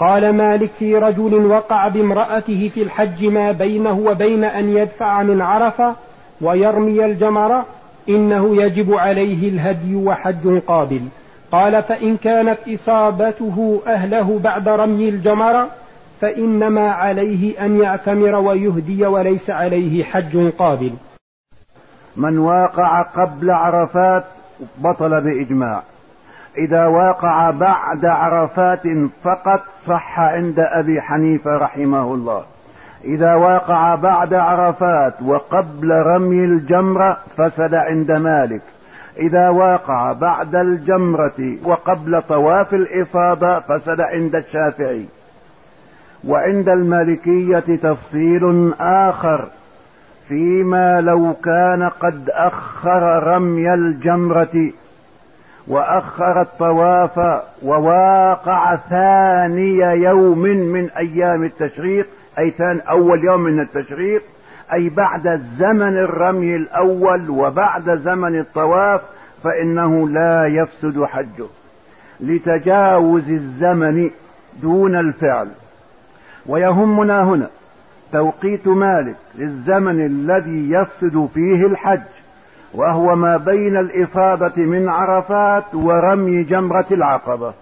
قال مالك في رجل وقع بامرأته في الحج ما بينه وبين أن يدفع من عرفة ويرمي الجمر إنه يجب عليه الهدي وحج قابل. قال فإن كانت إصابته أهله بعد رمي الجمر فإنما عليه أن يعتمر ويهدي وليس عليه حج قابل. من واقع قبل عرفات بطل بإجماع. إذا واقع بعد عرفات فقط صح عند أبي حنيفة رحمه الله. إذا واقع بعد عرفات وقبل رمي الجمرة فسد عند مالك. إذا واقع بعد الجمرة وقبل طواف الإفاضة فسد عند الشافعي. وعند المالكية تفصيل آخر فيما لو كان قد أخر رمي الجمرة وأخر الطواف وواقع ثاني يوم من أيام التشريق أي ثاني أول يوم من التشريق أي بعد زمن الرمي الأول وبعد زمن الطواف فإنه لا يفسد حجه. لتجاوز الزمن دون الفعل. ويهمنا هنا توقيت مالك للزمن الذي يفسد فيه الحج. وهو ما بين الإفاضة من عرفات ورمي جمرة العقبة.